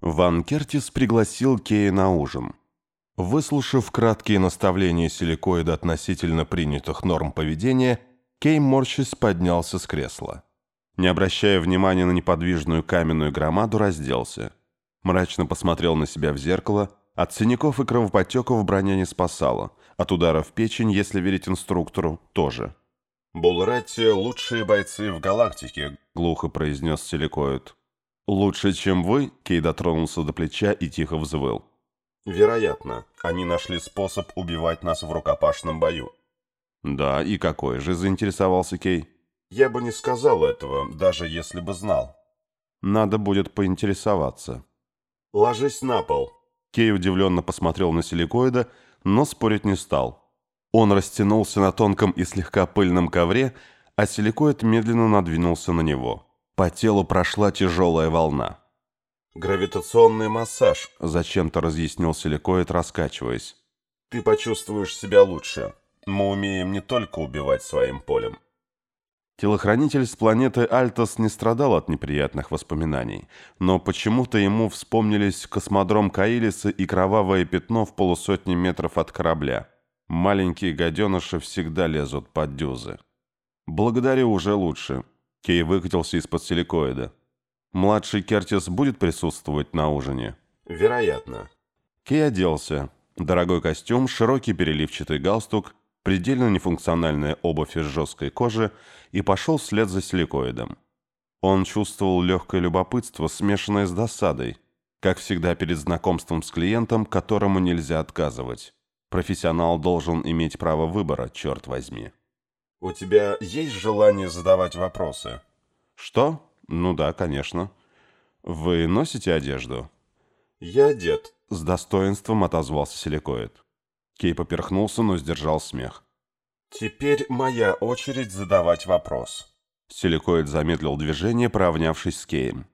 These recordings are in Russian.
Ван Кертис пригласил Кея на ужин. Выслушав краткие наставления силикоида относительно принятых норм поведения, Кей морщись поднялся с кресла. Не обращая внимания на неподвижную каменную громаду, разделся. Мрачно посмотрел на себя в зеркало. От синяков и кровоподтеков броня не спасала. От удара в печень, если верить инструктору, тоже. «Булратти — лучшие бойцы в галактике», — глухо произнес силикоид. «Лучше, чем вы?» — Кей дотронулся до плеча и тихо взвыл. «Вероятно. Они нашли способ убивать нас в рукопашном бою». «Да, и какой же?» — заинтересовался Кей. «Я бы не сказал этого, даже если бы знал». «Надо будет поинтересоваться». «Ложись на пол». Кей удивленно посмотрел на силикоида, но спорить не стал. Он растянулся на тонком и слегка пыльном ковре, а силикоид медленно надвинулся на него. По телу прошла тяжелая волна. «Гравитационный массаж», — зачем-то разъяснил силикоид, раскачиваясь. «Ты почувствуешь себя лучше. Мы умеем не только убивать своим полем». Телохранитель с планеты Альтос не страдал от неприятных воспоминаний, но почему-то ему вспомнились космодром Каилиса и кровавое пятно в полусотни метров от корабля. Маленькие гаденыши всегда лезут под дюзы. «Благодарю, уже лучше», Кей выкатился из-под силикоида. «Младший Кертис будет присутствовать на ужине?» «Вероятно». Кей оделся. Дорогой костюм, широкий переливчатый галстук, предельно нефункциональная обувь из жесткой кожи и пошел вслед за силикоидом. Он чувствовал легкое любопытство, смешанное с досадой, как всегда перед знакомством с клиентом, которому нельзя отказывать. Профессионал должен иметь право выбора, черт возьми. «У тебя есть желание задавать вопросы?» «Что? Ну да, конечно. Вы носите одежду?» «Я одет», — с достоинством отозвался силикоид. Кей поперхнулся, но сдержал смех. «Теперь моя очередь задавать вопрос». Силикоид замедлил движение, поравнявшись с Кеем.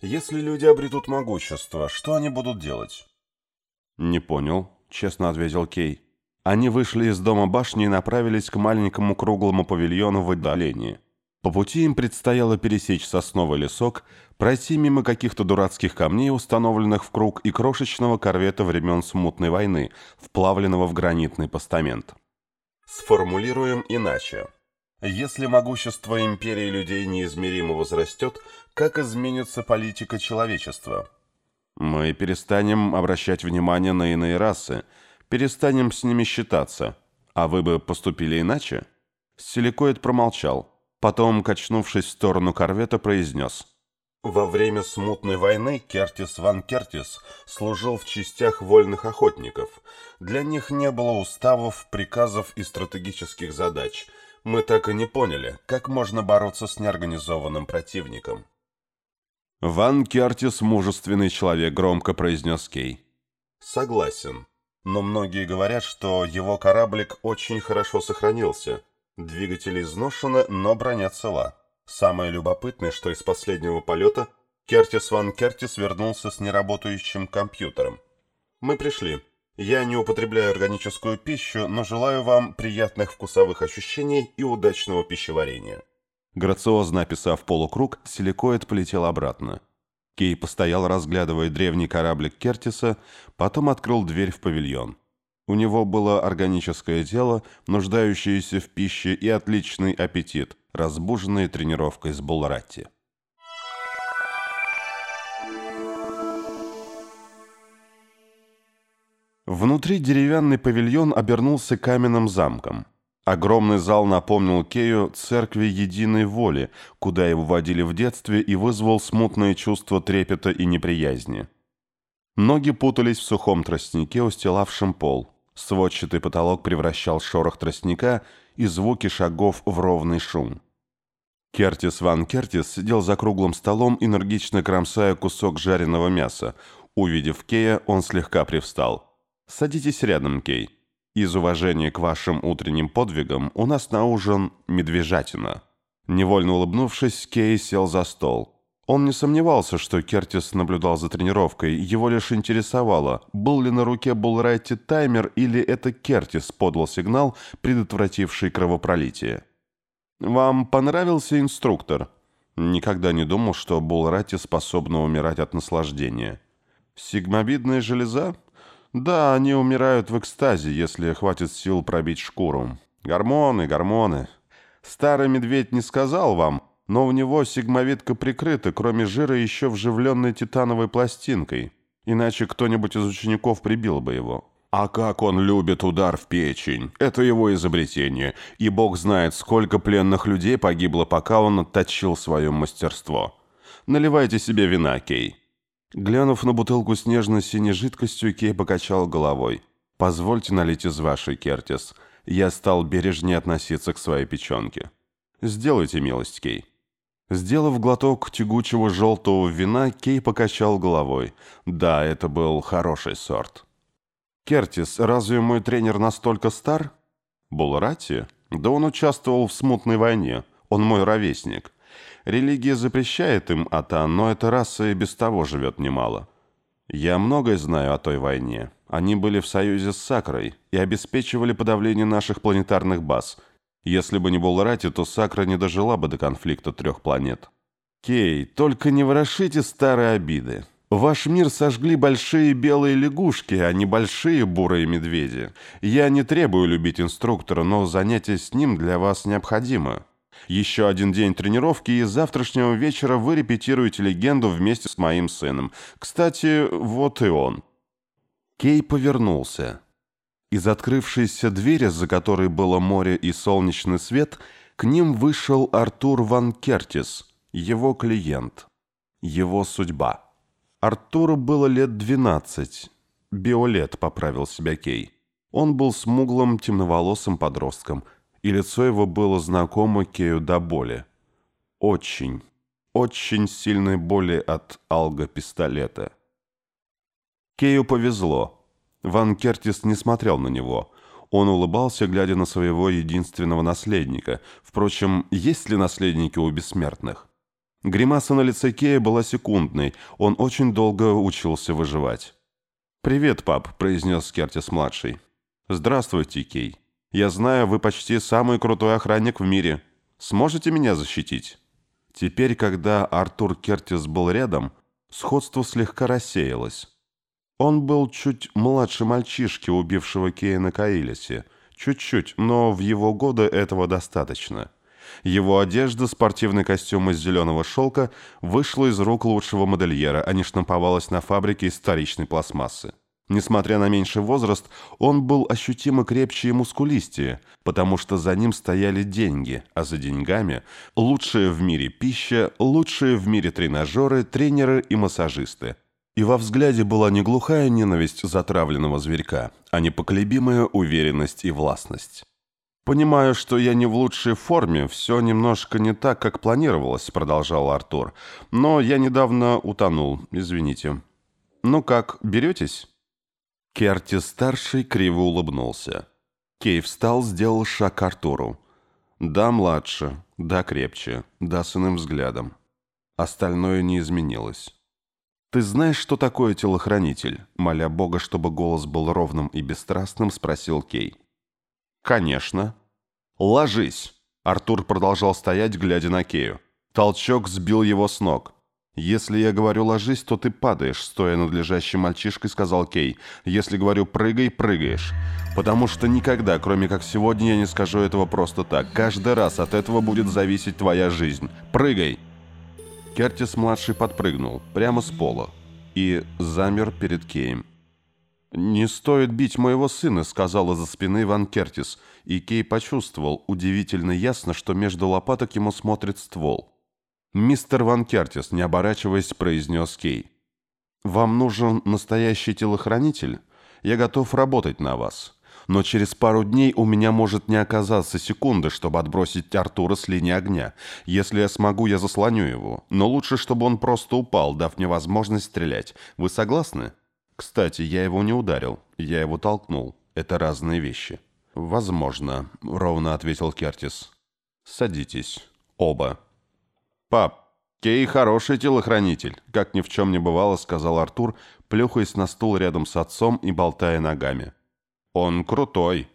«Если люди обретут могущество, что они будут делать?» «Не понял», — честно ответил Кей. Они вышли из дома башни и направились к маленькому круглому павильону в отдалении. По пути им предстояло пересечь сосновый лесок, пройти мимо каких-то дурацких камней, установленных в круг, и крошечного корвета времен Смутной войны, вплавленного в гранитный постамент. Сформулируем иначе. Если могущество империи людей неизмеримо возрастет, как изменится политика человечества? Мы перестанем обращать внимание на иные расы – перестанем с ними считаться. А вы бы поступили иначе?» Силикоид промолчал. Потом, качнувшись в сторону корвета, произнес. «Во время смутной войны Кертис Ван Кертис служил в частях вольных охотников. Для них не было уставов, приказов и стратегических задач. Мы так и не поняли, как можно бороться с неорганизованным противником». «Ван Кертис – мужественный человек», – громко произнес Кей. «Согласен но многие говорят, что его кораблик очень хорошо сохранился. Двигатели изношены, но броня цела. Самое любопытное, что из последнего полета Кертис Ван Кертис вернулся с неработающим компьютером. Мы пришли. Я не употребляю органическую пищу, но желаю вам приятных вкусовых ощущений и удачного пищеварения. Грациозно описав полукруг, силикоид полетел обратно. Кей постоял, разглядывая древний кораблик Кертиса, потом открыл дверь в павильон. У него было органическое тело, нуждающееся в пище и отличный аппетит, разбуженный тренировкой с Булратти. Внутри деревянный павильон обернулся каменным замком. Огромный зал напомнил Кею церкви единой воли, куда его водили в детстве и вызвал смутное чувство трепета и неприязни. Ноги путались в сухом тростнике, устилавшем пол. Сводчатый потолок превращал шорох тростника и звуки шагов в ровный шум. Кертис Ван Кертис сидел за круглым столом, энергично кромсая кусок жареного мяса. Увидев Кея, он слегка привстал. «Садитесь рядом, Кей». Из уважения к вашим утренним подвигам у нас на ужин медвежатина». Невольно улыбнувшись, Кей сел за стол. Он не сомневался, что Кертис наблюдал за тренировкой, его лишь интересовало, был ли на руке Булрайти таймер или это Кертис подал сигнал, предотвративший кровопролитие. «Вам понравился инструктор?» Никогда не думал, что Булрайти способна умирать от наслаждения. Сигмовидная железа? Да, они умирают в экстазе, если хватит сил пробить шкуру. Гормоны, гормоны. Старый медведь не сказал вам, но у него сигмовидка прикрыта, кроме жира еще вживленной титановой пластинкой. Иначе кто-нибудь из учеников прибил бы его. А как он любит удар в печень. Это его изобретение. И бог знает, сколько пленных людей погибло, пока он отточил свое мастерство. Наливайте себе вина, Кей. Глянув на бутылку с нежно-синей жидкостью, Кей покачал головой. «Позвольте налить из вашей, Кертис. Я стал бережнее относиться к своей печенке». «Сделайте милость, Кей». Сделав глоток тягучего желтого вина, Кей покачал головой. «Да, это был хороший сорт». «Кертис, разве мой тренер настолько стар?» «Булрати? Да он участвовал в смутной войне. Он мой ровесник. Религия запрещает им это, но эта раса и без того живет немало. Я многое знаю о той войне. Они были в союзе с Сакрой и обеспечивали подавление наших планетарных баз. Если бы не Булрати, то Сакра не дожила бы до конфликта трех планет. Кей, только не ворошите старые обиды. Ваш мир сожгли большие белые лягушки, а не большие бурые медведи. Я не требую любить инструктора, но занятие с ним для вас необходимо. Еще один день тренировки, и с завтрашнего вечера вы репетируете легенду вместе с моим сыном. Кстати, вот и он». Кей повернулся. Из открывшейся двери, за которой было море и солнечный свет, к ним вышел Артур Ван Кертис, его клиент, его судьба. Артуру было лет двенадцать. Биолет, поправил себя Кей. Он был смуглым, темноволосым подростком, и лицо его было знакомо Кею до боли. Очень, очень сильной боли от алго-пистолета. Кею повезло. Ван Кертис не смотрел на него. Он улыбался, глядя на своего единственного наследника. Впрочем, есть ли наследники у бессмертных? Гримаса на лице Кея была секундной, он очень долго учился выживать. «Привет, пап», — произнес Кертис-младший. «Здравствуйте, Кей. Я знаю, вы почти самый крутой охранник в мире. Сможете меня защитить?» Теперь, когда Артур Кертис был рядом, сходство слегка рассеялось. Он был чуть младше мальчишки, убившего Кея на Каилисе. Чуть-чуть, но в его годы этого достаточно. Его одежда, спортивный костюм из зеленого шелка, вышла из рук лучшего модельера, а не штамповалась на фабрике из вторичной пластмассы. Несмотря на меньший возраст, он был ощутимо крепче и мускулистее, потому что за ним стояли деньги, а за деньгами – лучшая в мире пища, лучшие в мире тренажеры, тренеры и массажисты. И во взгляде была не глухая ненависть затравленного зверька, а непоколебимая уверенность и властность. «Понимаю, что я не в лучшей форме, все немножко не так, как планировалось», — продолжал Артур. «Но я недавно утонул, извините». «Ну как, беретесь?» Керти-старший криво улыбнулся. Кей встал, сделал шаг к Артуру. «Да, младше, да, крепче, да, с иным взглядом». Остальное не изменилось. «Ты знаешь, что такое телохранитель?» Моля Бога, чтобы голос был ровным и бесстрастным, спросил Кей. «Конечно». «Ложись!» Артур продолжал стоять, глядя на Кею. Толчок сбил его с ног. «Если я говорю «ложись», то ты падаешь», — стоя над лежащим мальчишкой, сказал Кей. «Если говорю «прыгай», прыгаешь. Потому что никогда, кроме как сегодня, я не скажу этого просто так. Каждый раз от этого будет зависеть твоя жизнь. Прыгай!» Кертис-младший подпрыгнул, прямо с пола, и замер перед Кеем. «Не стоит бить моего сына», — сказала за спины Ван Кертис, и Кей почувствовал удивительно ясно, что между лопаток ему смотрит ствол. «Мистер Ван Кертис», — не оборачиваясь, произнес Кей. «Вам нужен настоящий телохранитель? Я готов работать на вас. Но через пару дней у меня может не оказаться секунды, чтобы отбросить Артура с линии огня. Если я смогу, я заслоню его. Но лучше, чтобы он просто упал, дав мне возможность стрелять. Вы согласны?» Кстати, я его не ударил, я его толкнул. Это разные вещи. Возможно, ровно ответил Кертис. Садитесь. Оба. Пап, Кей хороший телохранитель, как ни в чем не бывало, сказал Артур, плюхаясь на стул рядом с отцом и болтая ногами. Он крутой.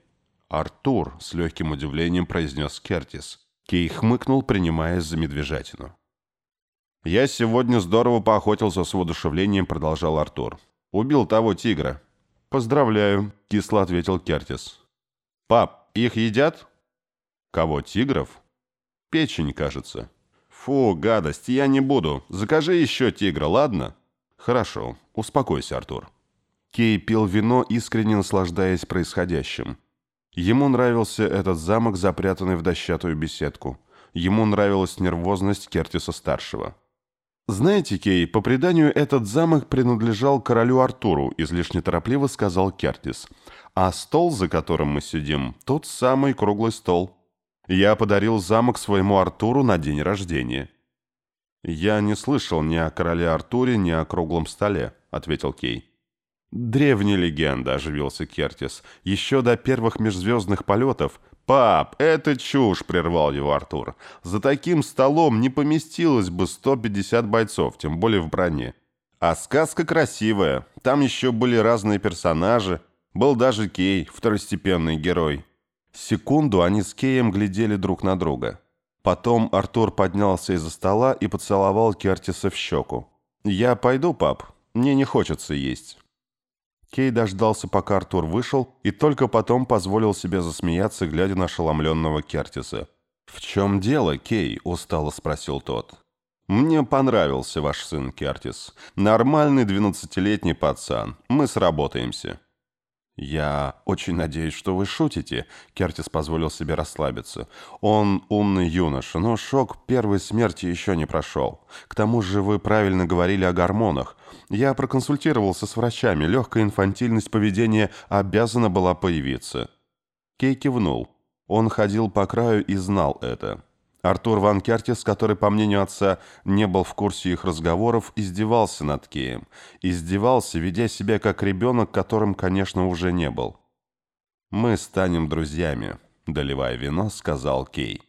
Артур, с легким удивлением произнес Кертис. Кей хмыкнул, принимаясь за медвежатину. «Я сегодня здорово поохотился с воодушевлением», — продолжал Артур. Убил того тигра». «Поздравляю», — кисло ответил Кертис. «Пап, их едят?» «Кого, тигров?» «Печень, кажется». «Фу, гадость, я не буду. Закажи еще тигра, ладно?» «Хорошо. Успокойся, Артур». Кей пил вино, искренне наслаждаясь происходящим. Ему нравился этот замок, запрятанный в дощатую беседку. Ему нравилась нервозность Кертиса-старшего. «Знаете, Кей, по преданию этот замок принадлежал королю Артуру», излишне торопливо сказал Кертис. «А стол, за которым мы сидим, тот самый круглый стол. Я подарил замок своему Артуру на день рождения». «Я не слышал ни о короле Артуре, ни о круглом столе», — ответил Кей. «Древняя легенда», — оживился Кертис. «Еще до первых межзвездных полетов...» «Пап, это чушь!» — прервал его Артур. «За таким столом не поместилось бы 150 бойцов, тем более в броне. А сказка красивая. Там еще были разные персонажи. Был даже Кей, второстепенный герой». Секунду они с Кеем глядели друг на друга. Потом Артур поднялся из-за стола и поцеловал Кертиса в щеку. «Я пойду, пап. Мне не хочется есть». Кей дождался, пока Артур вышел, и только потом позволил себе засмеяться, глядя на ошеломленного Кертиса. «В чем дело, Кей?» – устало спросил тот. «Мне понравился ваш сын, Кертис. Нормальный двенадцатилетний пацан. Мы сработаемся». «Я очень надеюсь, что вы шутите», — Кертис позволил себе расслабиться. «Он умный юноша, но шок первой смерти еще не прошел. К тому же вы правильно говорили о гормонах. Я проконсультировался с врачами, легкая инфантильность поведения обязана была появиться». Кей кивнул. Он ходил по краю и знал это. Артур Ван Кертис, который, по мнению отца, не был в курсе их разговоров, издевался над Кеем. Издевался, ведя себя как ребенок, которым, конечно, уже не был. «Мы станем друзьями», — доливая вино, сказал Кей.